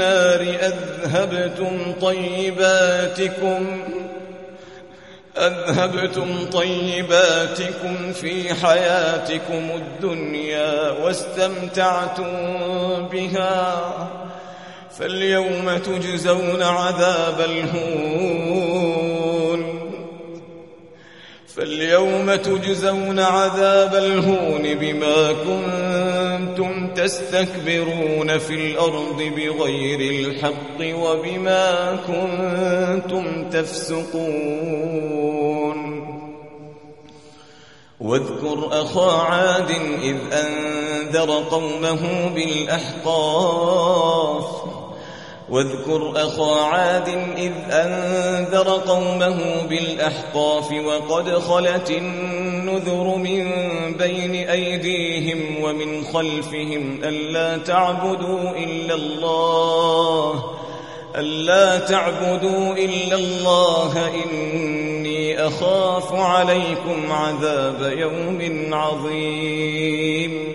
أذهبتم طيباتكم أذهبتم طيباتكم في حياتكم الدنيا واستمتعتم بها فاليوم تجزون عذاب الهون فاليوم تجزون عذاب الهون بما كنتم تستكبرون في الأرض بغير الحق وبما كنتم تفسقون. واذكر أخا عاد إذ أنذر قومه بالأحقاف واذكر أخا عاد إذ أنذر قومه بالأحقاف وقد خلت النذر من بين أيديهم ومن خلفهم ألا تعبدوا إلا الله ألا تعبدوا إلا الله إني أخاف عليكم عذاب يوم عظيم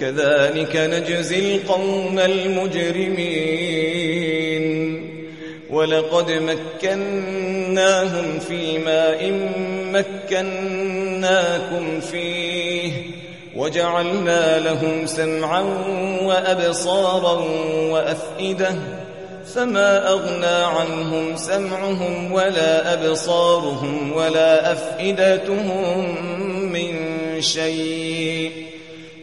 كذلك نجزي القوم المجرمين. ولقد مكناهم في ماء مكناكم فيه وجعلنا لهم سمعا وأبصارا وأفئدة فما أغنى عنهم سمعهم ولا أبصارهم ولا أفئدتهم من شيء.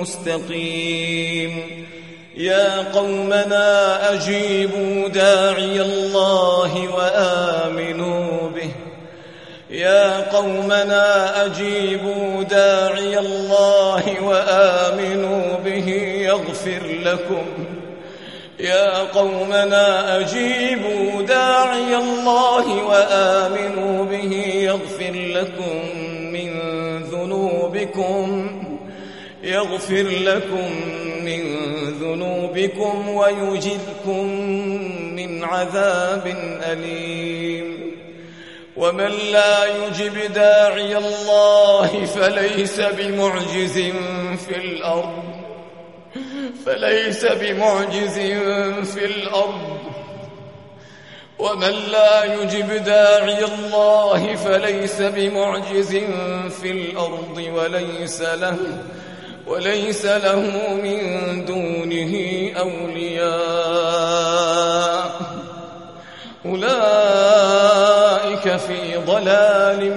مستقيم. يا قومنا أجيبوا داعي الله وآمنوا به. يا قومنا أجيبوا داعي الله وآمنوا به يغفر لكم. يا قومنا أجيبوا داعي الله وآمنوا به يغفر لكم من ذنوبكم. يغفر لكم من ذنوبكم ويجدكم من عذاب أليم. ومن لا يجب داعي الله فليس بمعجز في الأرض. فليس بمعجز في الأرض. ومن لا يجب داعي الله فليس بمعجز في الأرض وليس له وليس له من دونه أولياء. أولئك في ضلال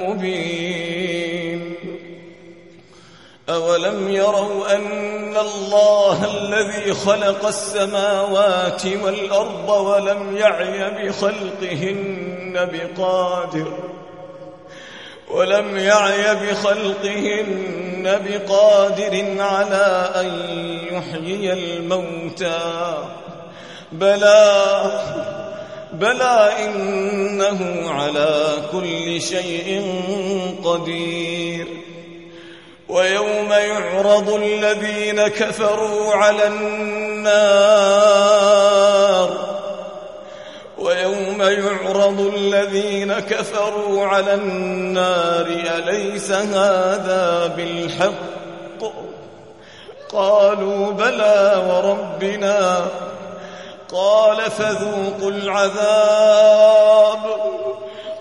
مبين. أولم يروا أن الله الذي خلق السماوات والأرض ولم يعي بخلقهن بقادر ولم يعي بخلقهن بقادر على أن يحيي الموتى. بلى بلى إنه على كل شيء قدير. ويوم يعرض الذين كفروا على النار. ويوم يعرض الذين كفروا على النار أليس هذا بالحق؟ قالوا بلى وربنا. قال فذوقوا العذاب.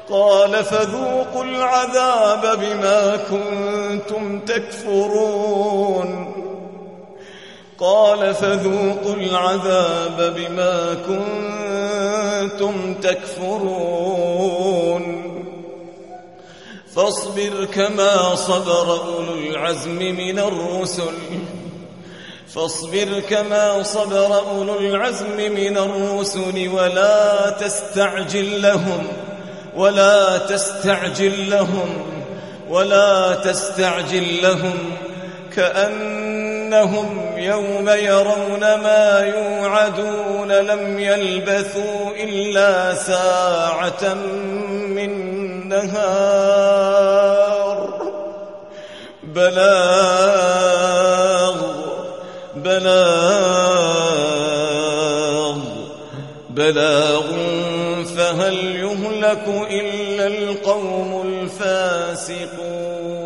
قال فذوقوا العذاب بما كنتم تكفرون. قال فذوقوا العذاب بما كنتم تكفرون. فاصبر كما صبر أولو العزم من الرسل. فاصبر كما صبر أولو العزم من الرسل ولا تستعجل لهم ولا تستعجل لهم ولا تستعجل لهم. كأنهم يوم يرون ما يوعدون لم يلبثوا إلا ساعة من نهار. بلاغ بلاغ بلاغ فهل يهلك إلا القوم الفاسقون؟